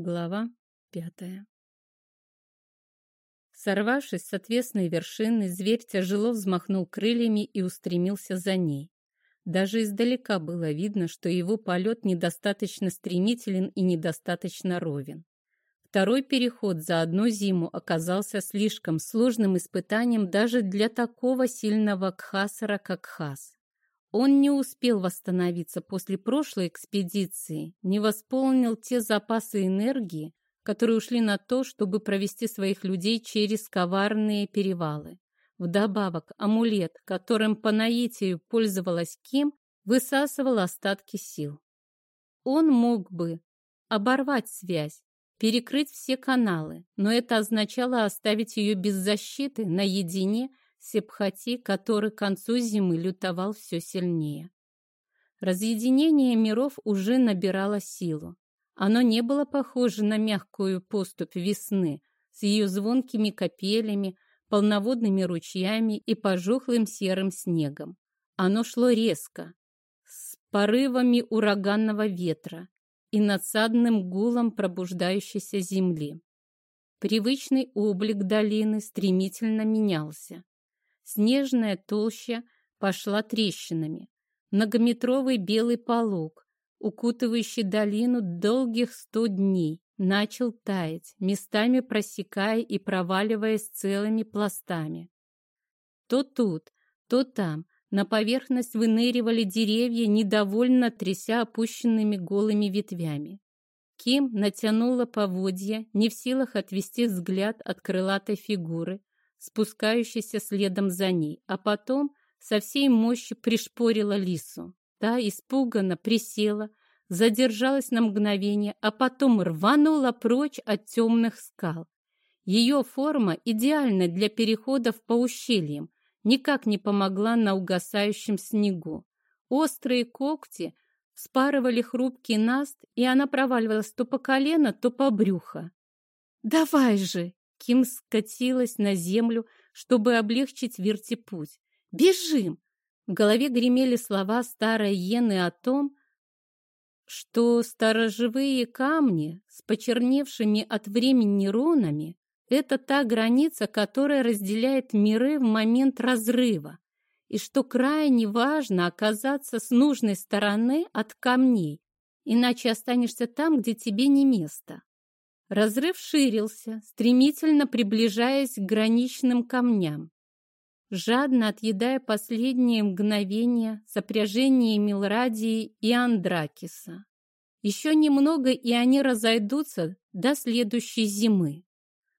Глава пятая Сорвавшись с отвесной вершины, зверь тяжело взмахнул крыльями и устремился за ней. Даже издалека было видно, что его полет недостаточно стремителен и недостаточно ровен. Второй переход за одну зиму оказался слишком сложным испытанием даже для такого сильного кхасара, как Хас. Он не успел восстановиться после прошлой экспедиции, не восполнил те запасы энергии, которые ушли на то, чтобы провести своих людей через коварные перевалы. Вдобавок, амулет, которым по наитию пользовалась Ким, высасывал остатки сил. Он мог бы оборвать связь, перекрыть все каналы, но это означало оставить ее без защиты, наедине Сепхати, который к концу зимы лютовал все сильнее. Разъединение миров уже набирало силу. Оно не было похоже на мягкую поступь весны с ее звонкими капелями, полноводными ручьями и пожухлым серым снегом. Оно шло резко, с порывами ураганного ветра и надсадным гулом пробуждающейся земли. Привычный облик долины стремительно менялся. Снежная толща пошла трещинами. Многометровый белый полог, укутывающий долину долгих сто дней, начал таять, местами просекая и проваливаясь целыми пластами. То тут, то там на поверхность выныривали деревья, недовольно тряся опущенными голыми ветвями. Ким натянула поводья, не в силах отвести взгляд от крылатой фигуры, спускающейся следом за ней, а потом со всей мощи пришпорила лису. Та испуганно присела, задержалась на мгновение, а потом рванула прочь от темных скал. Ее форма идеальна для переходов по ущельям, никак не помогла на угасающем снегу. Острые когти спарывали хрупкий наст, и она проваливалась то по колено, то по брюхо. «Давай же!» Ким скатилась на землю, чтобы облегчить Вирте путь. «Бежим!» В голове гремели слова старой Йены о том, что сторожевые камни с почерневшими от времени рунами – это та граница, которая разделяет миры в момент разрыва, и что крайне важно оказаться с нужной стороны от камней, иначе останешься там, где тебе не место. Разрыв ширился, стремительно приближаясь к граничным камням. Жадно отъедая последние мгновения сопряжения Милрадии и Андракиса. Еще немного, и они разойдутся до следующей зимы.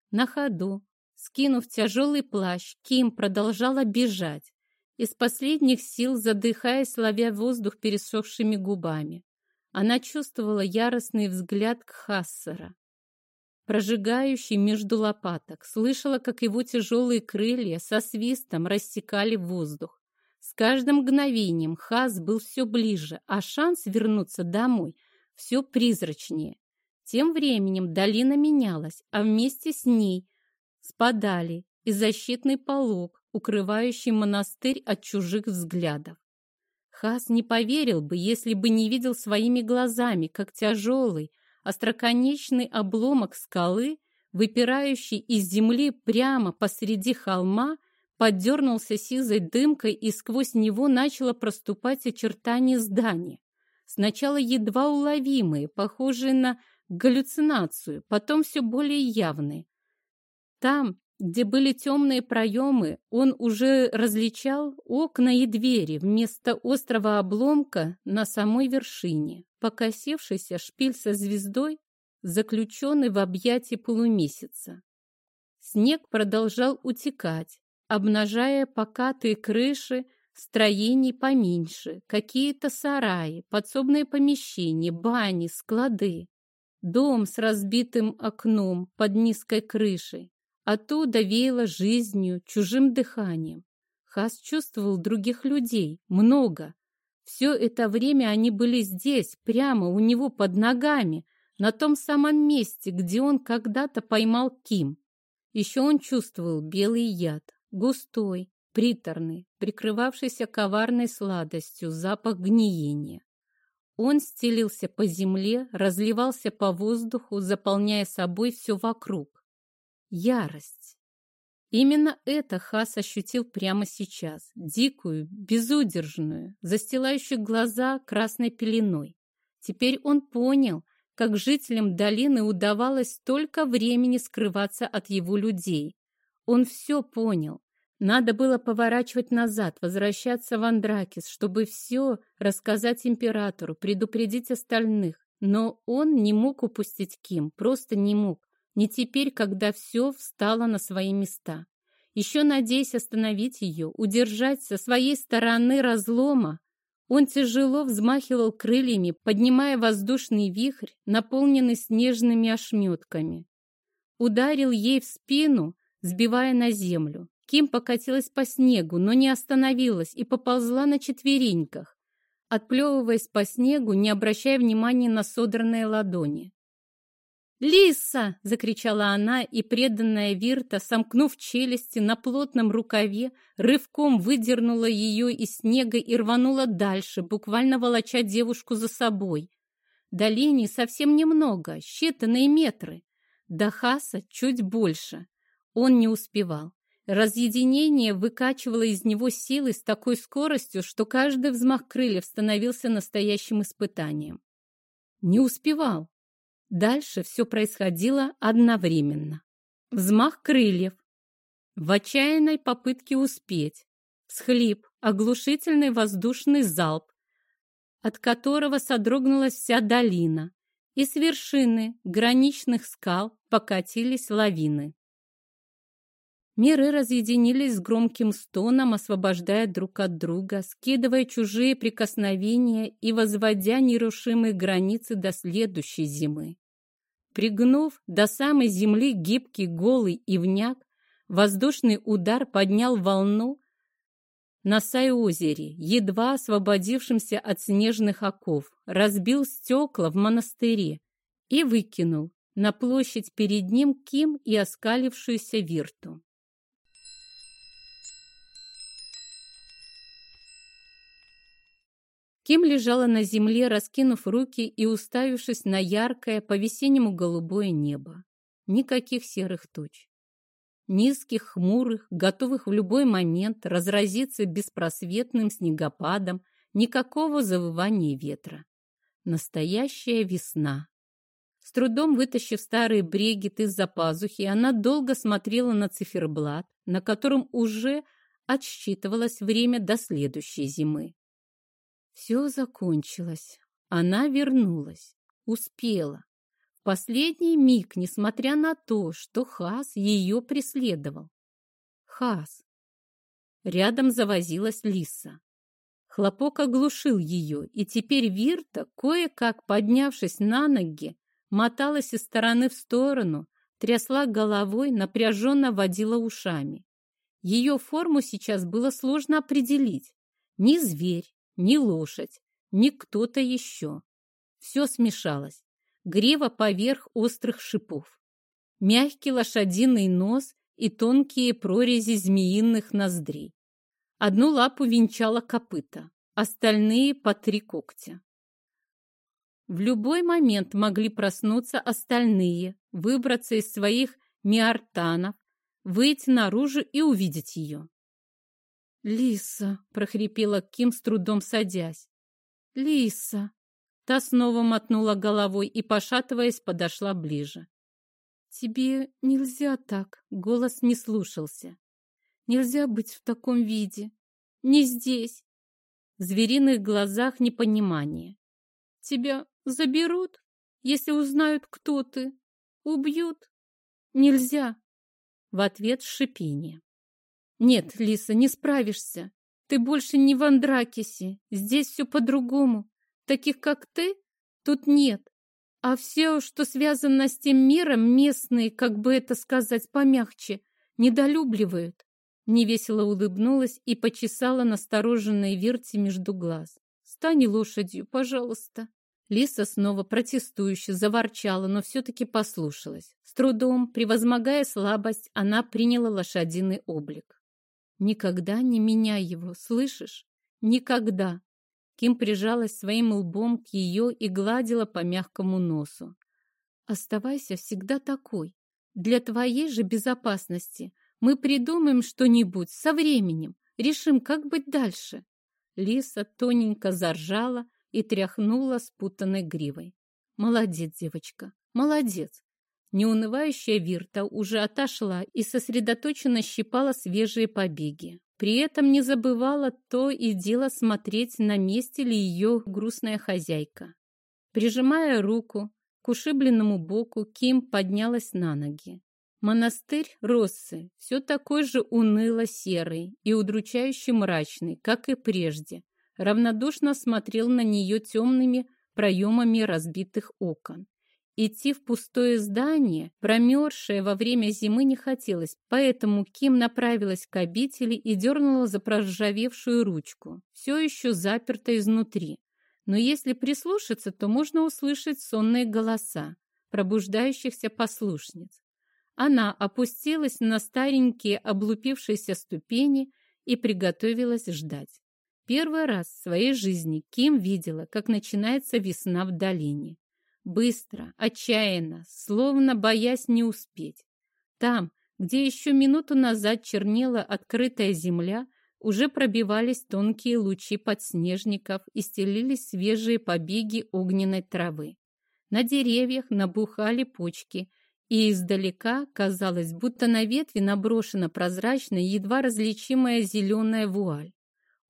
На ходу, скинув тяжелый плащ, Ким продолжала бежать, из последних сил задыхаясь, ловя воздух пересохшими губами. Она чувствовала яростный взгляд Кхассера прожигающий между лопаток. Слышала, как его тяжелые крылья со свистом рассекали воздух. С каждым мгновением Хас был все ближе, а шанс вернуться домой все призрачнее. Тем временем долина менялась, а вместе с ней спадали и защитный полог, укрывающий монастырь от чужих взглядов. Хас не поверил бы, если бы не видел своими глазами, как тяжелый, остроконечный обломок скалы, выпирающий из земли прямо посреди холма, поддернулся сизой дымкой, и сквозь него начало проступать очертания здания. Сначала едва уловимые, похожие на галлюцинацию, потом все более явные. Там, где были темные проемы, он уже различал окна и двери вместо острого обломка на самой вершине. Покосившийся шпиль со звездой, заключенный в объятии полумесяца. Снег продолжал утекать, обнажая покатые крыши строений поменьше, какие-то сараи, подсобные помещения, бани, склады. Дом с разбитым окном под низкой крышей, Оттуда веяло жизнью, чужим дыханием. Хас чувствовал других людей, много. Все это время они были здесь, прямо у него под ногами, на том самом месте, где он когда-то поймал Ким. Еще он чувствовал белый яд, густой, приторный, прикрывавшийся коварной сладостью, запах гниения. Он стелился по земле, разливался по воздуху, заполняя собой все вокруг. Ярость. Именно это Хас ощутил прямо сейчас, дикую, безудержную, застилающую глаза красной пеленой. Теперь он понял, как жителям долины удавалось столько времени скрываться от его людей. Он все понял. Надо было поворачивать назад, возвращаться в Андракис, чтобы все рассказать императору, предупредить остальных. Но он не мог упустить Ким, просто не мог. Не теперь, когда все встало на свои места. Еще надеясь остановить ее, удержать со своей стороны разлома, он тяжело взмахивал крыльями, поднимая воздушный вихрь, наполненный снежными ошметками. Ударил ей в спину, сбивая на землю. Ким покатилась по снегу, но не остановилась и поползла на четвереньках, отплевываясь по снегу, не обращая внимания на содранные ладони. «Лиса!» — закричала она, и преданная Вирта, сомкнув челюсти на плотном рукаве, рывком выдернула ее из снега и рванула дальше, буквально волоча девушку за собой. До линии совсем немного, считанные метры. До Хаса чуть больше. Он не успевал. Разъединение выкачивало из него силы с такой скоростью, что каждый взмах крыльев становился настоящим испытанием. Не успевал. Дальше все происходило одновременно. Взмах крыльев. В отчаянной попытке успеть. Схлип, оглушительный воздушный залп, от которого содрогнулась вся долина, и с вершины граничных скал покатились лавины. Миры разъединились с громким стоном, освобождая друг от друга, скидывая чужие прикосновения и возводя нерушимые границы до следующей зимы. Пригнув до самой земли гибкий голый ивняк, воздушный удар поднял волну на Сай-озере, едва освободившимся от снежных оков, разбил стекла в монастыре и выкинул на площадь перед ним Ким и оскалившуюся Вирту. Ким лежала на земле, раскинув руки и уставившись на яркое, по-весеннему голубое небо. Никаких серых туч. Низких, хмурых, готовых в любой момент разразиться беспросветным снегопадом, никакого завывания ветра. Настоящая весна. С трудом вытащив старый брегет из-за пазухи, она долго смотрела на циферблат, на котором уже отсчитывалось время до следующей зимы. Все закончилось. Она вернулась. Успела. Последний миг, несмотря на то, что Хас ее преследовал. Хас. Рядом завозилась лиса. Хлопок оглушил ее, и теперь Вирта, кое-как поднявшись на ноги, моталась из стороны в сторону, трясла головой, напряженно водила ушами. Ее форму сейчас было сложно определить. Ни зверь, ни лошадь, ни кто-то еще. Все смешалось. Грева поверх острых шипов. Мягкий лошадиный нос и тонкие прорези змеиных ноздрей. Одну лапу венчала копыта, остальные по три когтя. В любой момент могли проснуться остальные, выбраться из своих миартанов, выйти наружу и увидеть ее. «Лиса!» — прохрипела Ким с трудом садясь. «Лиса!» Та снова мотнула головой и, пошатываясь, подошла ближе. «Тебе нельзя так!» — голос не слушался. «Нельзя быть в таком виде! Не здесь!» В звериных глазах непонимание. «Тебя заберут, если узнают, кто ты? Убьют? Нельзя!» В ответ шипение. Нет, Лиса, не справишься. Ты больше не в Андракисе. Здесь все по-другому. Таких, как ты, тут нет. А все, что связано с тем миром, местные, как бы это сказать помягче, недолюбливают. Невесело улыбнулась и почесала настороженной Верти между глаз. «Стань лошадью, пожалуйста». Лиса снова протестующе заворчала, но все-таки послушалась. С трудом, превозмогая слабость, она приняла лошадиный облик. Никогда не меняй его, слышишь? Никогда. Ким прижалась своим лбом к ее и гладила по мягкому носу. «Оставайся всегда такой. Для твоей же безопасности мы придумаем что-нибудь со временем, решим, как быть дальше». Лиса тоненько заржала и тряхнула спутанной гривой. «Молодец, девочка, молодец!» Неунывающая Вирта уже отошла и сосредоточенно щипала свежие побеги. При этом не забывала то и дело смотреть, на месте ли ее грустная хозяйка. Прижимая руку к ушибленному боку, Ким поднялась на ноги. Монастырь Россы все такой же уныло-серый и удручающе мрачный, как и прежде, равнодушно смотрел на нее темными проемами разбитых окон. Идти в пустое здание, промерзшее во время зимы, не хотелось, поэтому Ким направилась к обители и дернула за проржавевшую ручку, все еще заперта изнутри. Но если прислушаться, то можно услышать сонные голоса пробуждающихся послушниц. Она опустилась на старенькие облупившиеся ступени и приготовилась ждать. Первый раз в своей жизни Ким видела, как начинается весна в долине. Быстро, отчаянно, словно боясь не успеть. Там, где еще минуту назад чернела открытая земля, уже пробивались тонкие лучи подснежников и стелились свежие побеги огненной травы. На деревьях набухали почки, и издалека казалось, будто на ветви наброшена прозрачная, едва различимая зеленая вуаль.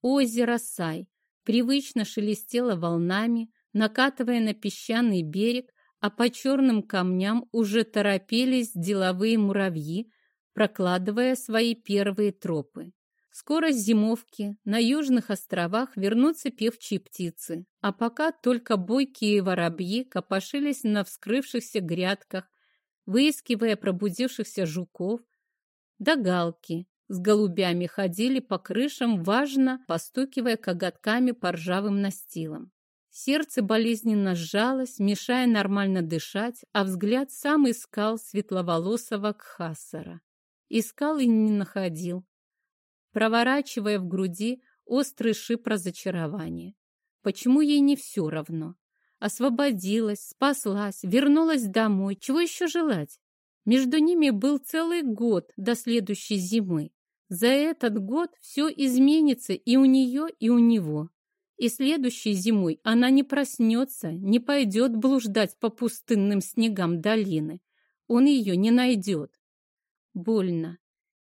Озеро Сай привычно шелестело волнами, накатывая на песчаный берег, а по черным камням уже торопились деловые муравьи, прокладывая свои первые тропы. Скоро зимовки на южных островах вернутся певчие птицы, а пока только бойкие воробьи копошились на вскрывшихся грядках, выискивая пробудившихся жуков, да галки с голубями ходили по крышам, важно постукивая коготками по ржавым настилам. Сердце болезненно сжалось, мешая нормально дышать, а взгляд сам искал светловолосого Кхасара. Искал и не находил, проворачивая в груди острый шип разочарования. Почему ей не все равно? Освободилась, спаслась, вернулась домой. Чего еще желать? Между ними был целый год до следующей зимы. За этот год все изменится и у нее, и у него. И следующей зимой она не проснется, не пойдет блуждать по пустынным снегам долины. Он ее не найдет. Больно.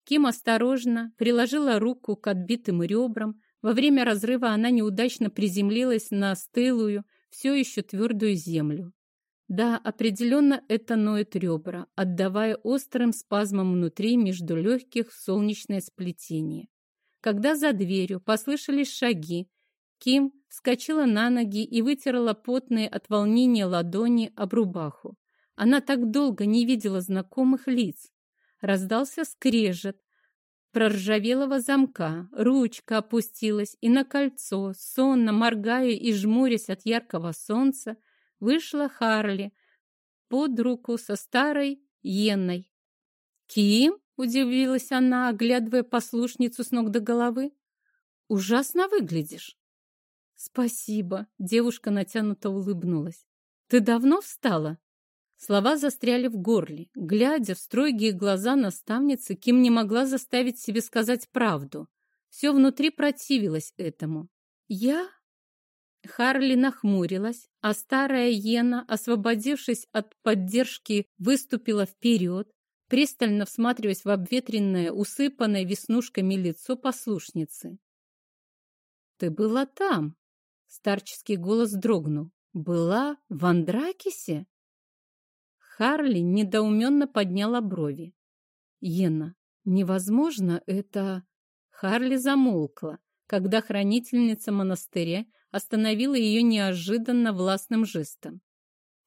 Ким осторожно приложила руку к отбитым ребрам. Во время разрыва она неудачно приземлилась на стылую, все еще твердую землю. Да, определенно это ноет ребра, отдавая острым спазмом внутри между легких солнечное сплетение. Когда за дверью послышались шаги, Ким вскочила на ноги и вытерла потные от волнения ладони об рубаху. Она так долго не видела знакомых лиц. Раздался скрежет проржавелого замка, ручка опустилась, и на кольцо, сонно моргая и жмурясь от яркого солнца, вышла Харли под руку со старой Йенной. «Ким?» — удивилась она, оглядывая послушницу с ног до головы. «Ужасно выглядишь!» «Спасибо», — девушка натянуто улыбнулась. «Ты давно встала?» Слова застряли в горле. Глядя в строгие глаза наставницы, Ким не могла заставить себе сказать правду. Все внутри противилось этому. «Я?» Харли нахмурилась, а старая Йена, освободившись от поддержки, выступила вперед, пристально всматриваясь в обветренное, усыпанное веснушками лицо послушницы. «Ты была там!» Старческий голос дрогнул. «Была в Андракисе?» Харли недоуменно подняла брови. «Ена, невозможно это...» Харли замолкла, когда хранительница монастыря остановила ее неожиданно властным жестом.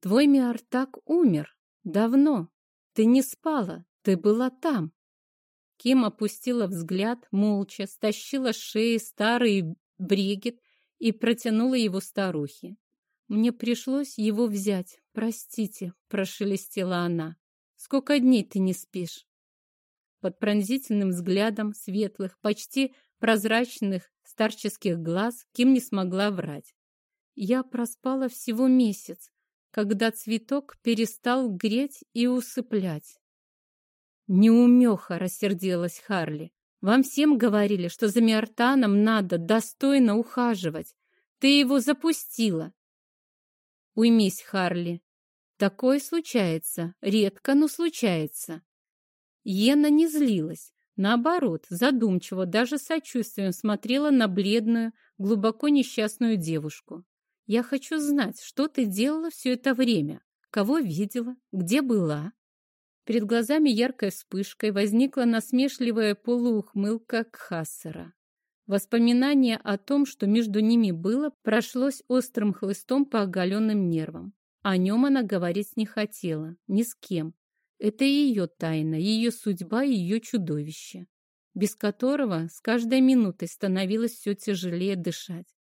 «Твой Миартак умер. Давно. Ты не спала. Ты была там». Ким опустила взгляд, молча, стащила с шеи старый бригет и протянула его старухе. «Мне пришлось его взять. Простите», — прошелестела она. «Сколько дней ты не спишь?» Под пронзительным взглядом светлых, почти прозрачных, старческих глаз, Ким не смогла врать. Я проспала всего месяц, когда цветок перестал греть и усыплять. «Неумеха!» — рассердилась Харли. «Вам всем говорили, что за Миартаном надо достойно ухаживать. Ты его запустила!» «Уймись, Харли. Такое случается. Редко, но случается». Ена не злилась. Наоборот, задумчиво, даже сочувствием смотрела на бледную, глубоко несчастную девушку. «Я хочу знать, что ты делала все это время, кого видела, где была?» Перед глазами яркой вспышкой возникла насмешливая полуухмылка Кхассера. Воспоминание о том, что между ними было, прошлось острым хлыстом по оголенным нервам. О нем она говорить не хотела, ни с кем. Это ее тайна, ее судьба ее чудовище, без которого с каждой минутой становилось все тяжелее дышать.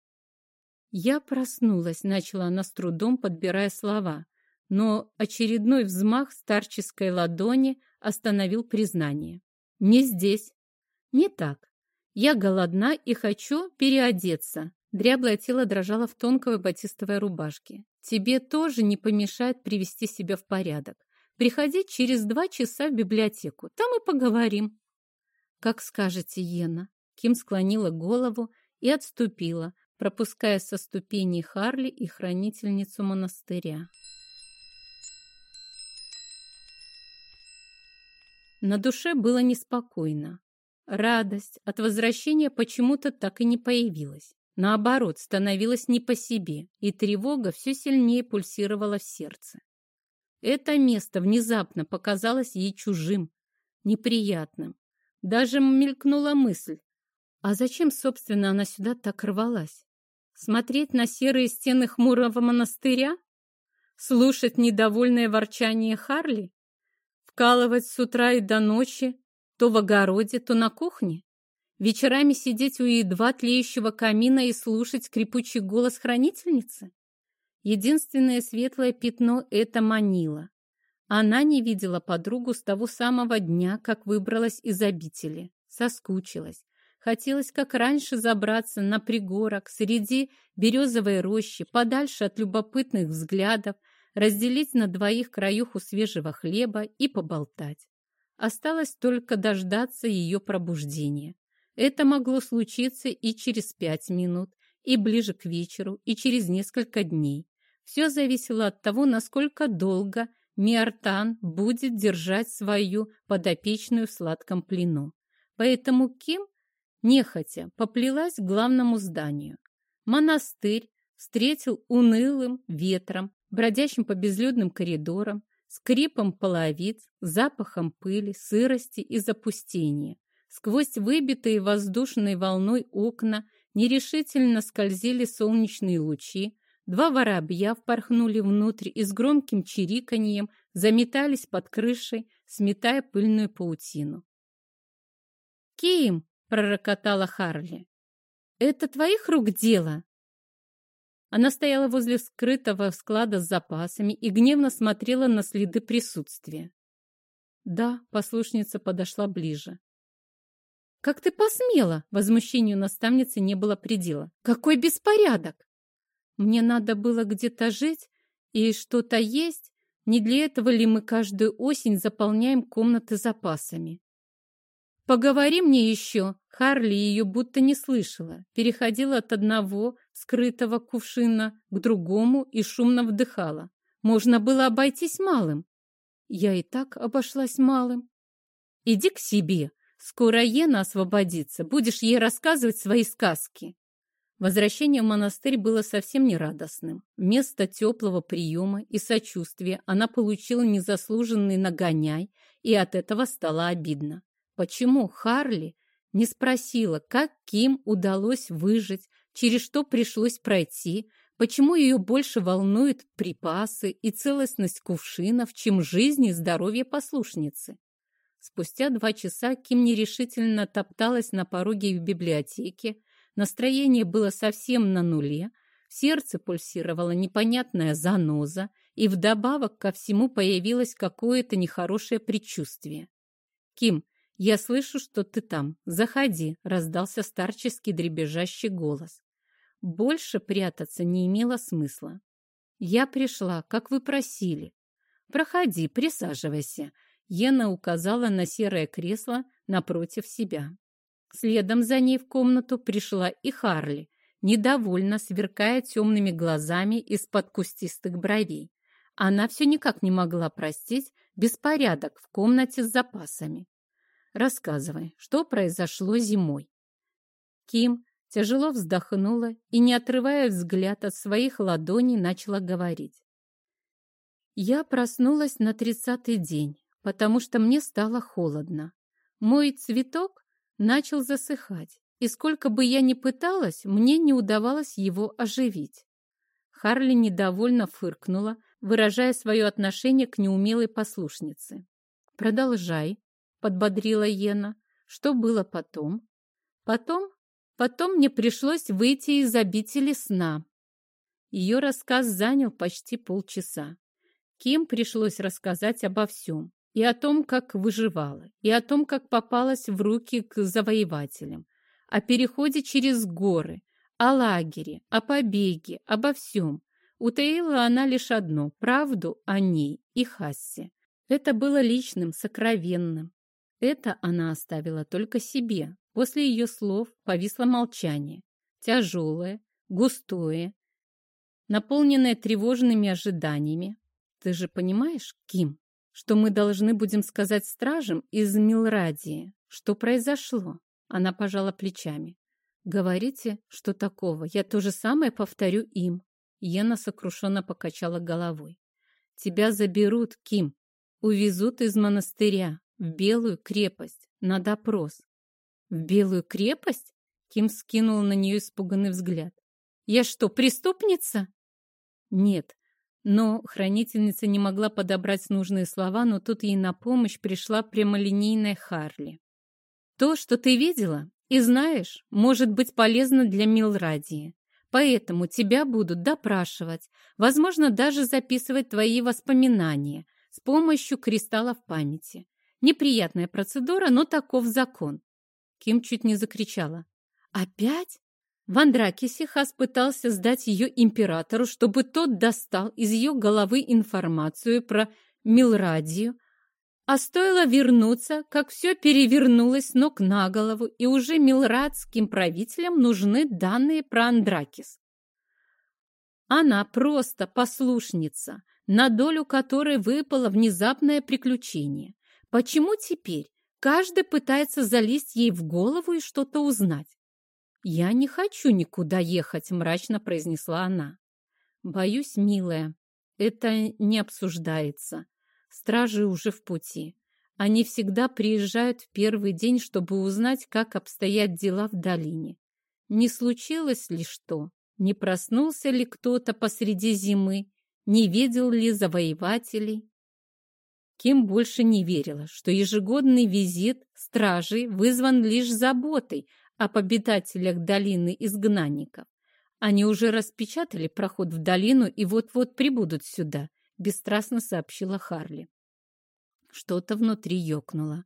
Я проснулась, начала она с трудом, подбирая слова но очередной взмах старческой ладони остановил признание. «Не здесь. Не так. Я голодна и хочу переодеться». Дряблое тело дрожало в тонкой батистовой рубашке. «Тебе тоже не помешает привести себя в порядок. Приходи через два часа в библиотеку. Там и поговорим». «Как скажете, Ена». Ким склонила голову и отступила, пропуская со ступеней Харли и хранительницу монастыря. На душе было неспокойно. Радость от возвращения почему-то так и не появилась. Наоборот, становилась не по себе, и тревога все сильнее пульсировала в сердце. Это место внезапно показалось ей чужим, неприятным. Даже мелькнула мысль, а зачем, собственно, она сюда так рвалась? Смотреть на серые стены хмурого монастыря? Слушать недовольное ворчание Харли? Вкалывать с утра и до ночи, то в огороде, то на кухне? Вечерами сидеть у едва тлеющего камина и слушать скрипучий голос хранительницы? Единственное светлое пятно — это манила. Она не видела подругу с того самого дня, как выбралась из обители. Соскучилась. Хотелось, как раньше, забраться на пригорок среди березовой рощи, подальше от любопытных взглядов, разделить на двоих краюху свежего хлеба и поболтать. Осталось только дождаться ее пробуждения. Это могло случиться и через пять минут, и ближе к вечеру, и через несколько дней. Все зависело от того, насколько долго Миартан будет держать свою подопечную в сладком плену. Поэтому Ким, нехотя, поплелась к главному зданию. Монастырь встретил унылым ветром, бродящим по безлюдным коридорам, скрипом половиц, запахом пыли, сырости и запустения. Сквозь выбитые воздушной волной окна нерешительно скользили солнечные лучи, два воробья впорхнули внутрь и с громким чириканьем заметались под крышей, сметая пыльную паутину. «Ким!» — пророкотала Харли. «Это твоих рук дело?» Она стояла возле скрытого склада с запасами и гневно смотрела на следы присутствия. Да, послушница подошла ближе. «Как ты посмела?» Возмущению наставницы не было предела. «Какой беспорядок!» «Мне надо было где-то жить и что-то есть. Не для этого ли мы каждую осень заполняем комнаты запасами?» «Поговори мне еще!» Харли ее будто не слышала, переходила от одного скрытого кувшина к другому и шумно вдыхала. Можно было обойтись малым. Я и так обошлась малым. Иди к себе. Скоро Ена освободится. Будешь ей рассказывать свои сказки. Возвращение в монастырь было совсем нерадостным. Вместо теплого приема и сочувствия она получила незаслуженный нагоняй, и от этого стало обидно. Почему Харли не спросила, как Ким удалось выжить, через что пришлось пройти, почему ее больше волнуют припасы и целостность кувшинов, чем жизнь и здоровье послушницы? Спустя два часа Ким нерешительно топталась на пороге в библиотеке, настроение было совсем на нуле, в сердце пульсировала непонятная заноза, и вдобавок ко всему появилось какое-то нехорошее предчувствие. «Ким, «Я слышу, что ты там. Заходи», — раздался старческий дребезжащий голос. Больше прятаться не имело смысла. «Я пришла, как вы просили. Проходи, присаживайся». Ена указала на серое кресло напротив себя. Следом за ней в комнату пришла и Харли, недовольно сверкая темными глазами из-под кустистых бровей. Она все никак не могла простить беспорядок в комнате с запасами. «Рассказывай, что произошло зимой?» Ким тяжело вздохнула и, не отрывая взгляд от своих ладоней, начала говорить. «Я проснулась на тридцатый день, потому что мне стало холодно. Мой цветок начал засыхать, и сколько бы я ни пыталась, мне не удавалось его оживить. Харли недовольно фыркнула, выражая свое отношение к неумелой послушнице. «Продолжай», — подбодрила Йена. «Что было потом?» «Потом? Потом мне пришлось выйти из обители сна». Ее рассказ занял почти полчаса. Ким пришлось рассказать обо всем. И о том, как выживала, и о том, как попалась в руки к завоевателям, о переходе через горы, о лагере, о побеге, обо всем. Утаила она лишь одно – правду о ней и Хассе. Это было личным, сокровенным. Это она оставила только себе. После ее слов повисло молчание. Тяжелое, густое, наполненное тревожными ожиданиями. Ты же понимаешь, Ким, что мы должны будем сказать стражам из Милрадии, что произошло? Она пожала плечами. «Говорите, что такого? Я то же самое повторю им». Ена сокрушенно покачала головой. «Тебя заберут, Ким. Увезут из монастыря в Белую крепость на допрос». «В Белую крепость?» Ким скинул на нее испуганный взгляд. «Я что, преступница?» «Нет, но хранительница не могла подобрать нужные слова, но тут ей на помощь пришла прямолинейная Харли. То, что ты видела и знаешь, может быть полезно для Милрадии. Поэтому тебя будут допрашивать, возможно, даже записывать твои воспоминания с помощью кристаллов памяти. Неприятная процедура, но таков закон. Ким чуть не закричала. «Опять?» В Андракисе Хас пытался сдать ее императору, чтобы тот достал из ее головы информацию про Милрадию, а стоило вернуться, как все перевернулось ног на голову, и уже милрадским правителям нужны данные про Андракис. Она просто послушница, на долю которой выпало внезапное приключение. Почему теперь каждый пытается залезть ей в голову и что-то узнать? «Я не хочу никуда ехать», — мрачно произнесла она. «Боюсь, милая, это не обсуждается. Стражи уже в пути. Они всегда приезжают в первый день, чтобы узнать, как обстоят дела в долине. Не случилось ли что? Не проснулся ли кто-то посреди зимы? Не видел ли завоевателей? Кем больше не верила, что ежегодный визит стражей вызван лишь заботой об обитателях долины изгнанников. Они уже распечатали проход в долину и вот-вот прибудут сюда, бесстрастно сообщила Харли. Что-то внутри ёкнуло.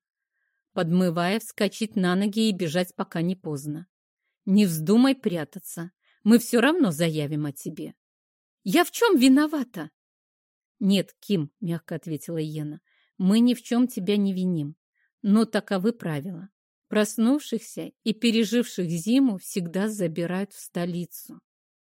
Подмывая вскочить на ноги и бежать, пока не поздно. Не вздумай прятаться. Мы все равно заявим о тебе. Я в чем виновата? Нет, Ким, мягко ответила Йена. Мы ни в чем тебя не виним. Но таковы правила. Проснувшихся и переживших зиму всегда забирают в столицу.